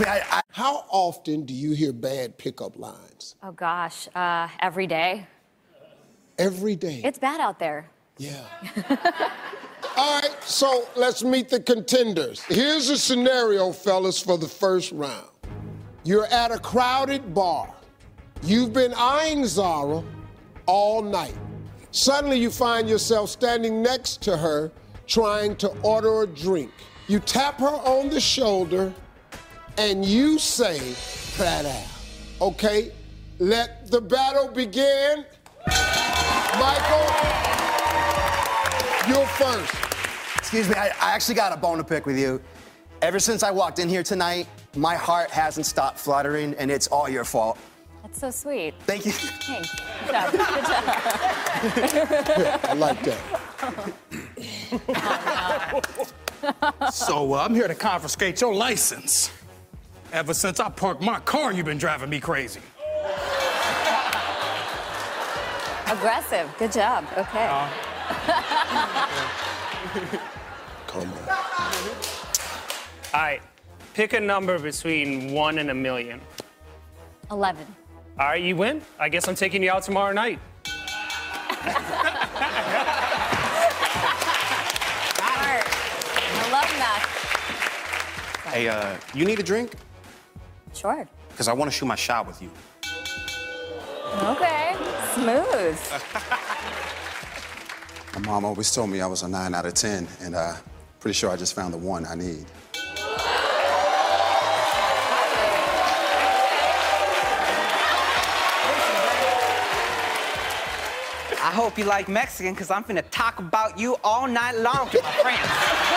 I, I, How often do you hear bad pickup lines? Oh gosh, uh, every day. Every day. It's bad out there. Yeah. All right, so let's meet the contenders. Here's a scenario, fellas, for the first round. You're at a crowded bar. You've been eyeing Zara all night. Suddenly, you find yourself standing next to her trying to order a drink. You tap her on the shoulder and you say, flat out. Okay, let the battle begin. Michael, you're first. Excuse me, I, I actually got a bone to pick with you. Ever since I walked in here tonight, my heart hasn't stopped fluttering, and it's all your fault. That's so sweet. Thank you. Thanks. Good job. Good job. Yeah, I like that. so uh, I'm here to confiscate your license. Ever since I parked my car, you've been driving me crazy. Aggressive. Good job. Okay. Uh, Come on. All right. Pick a number between one and a million. 11. All right, you win. I guess I'm taking you out tomorrow night. I love that. Hey, uh, you need a drink? Sure. Because I want to shoot my shot with you. Okay, smooth. my mom always told me I was a 9 out of 10, and uh, pretty sure I just found the one I need. I hope you like Mexican, because I'm finna talk about you all night long to my friends.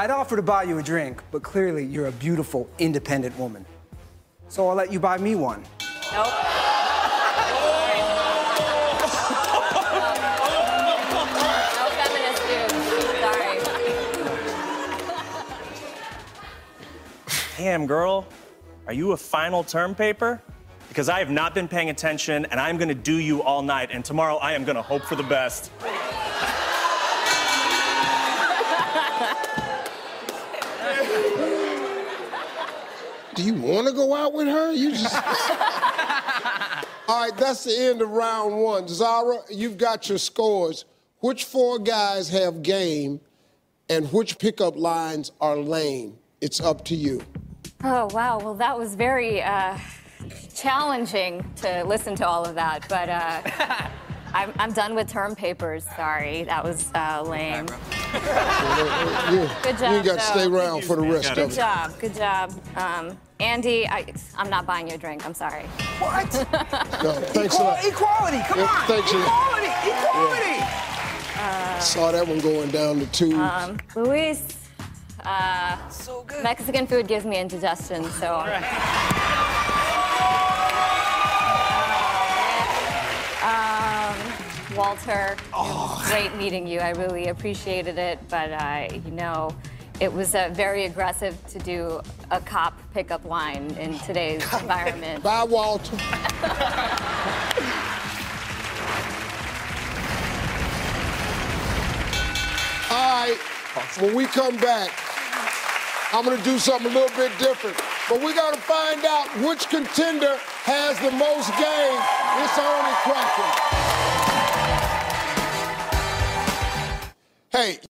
I'd offer to buy you a drink, but clearly you're a beautiful, independent woman. So I'll let you buy me one. Nope. Damn, girl, are you a final term paper? Because I have not been paying attention, and I'm gonna do you all night, and tomorrow I am gonna hope for the best. Do you want to go out with her? You just. All right, that's the end of round one. Zara, you've got your scores. Which four guys have game and which pickup lines are lame? It's up to you. Oh, wow. Well, that was very uh, challenging to listen to all of that, but uh, I'm, I'm, done with term papers. Sorry, that was uh, lame. Good job. You got to stay around for the rest Good of it. Good job. Good job. Um, Andy, I, am not buying you a drink. I'm sorry. What? no, thanks Equal, Equality. Come yeah, on. Thanks equality. Equality. Yeah. Uh, Saw that one going down the tube. Um, Luis. Uh, so good. Mexican food gives me indigestion, so. Walter. Oh. great meeting you. I really appreciated it, but uh, you know, it was uh, very aggressive to do a cop pickup line in today's environment. Bye, Walter. All right, when we come back, I'm gonna do something a little bit different. But we gotta find out which contender has the most game. It's only question. Hey.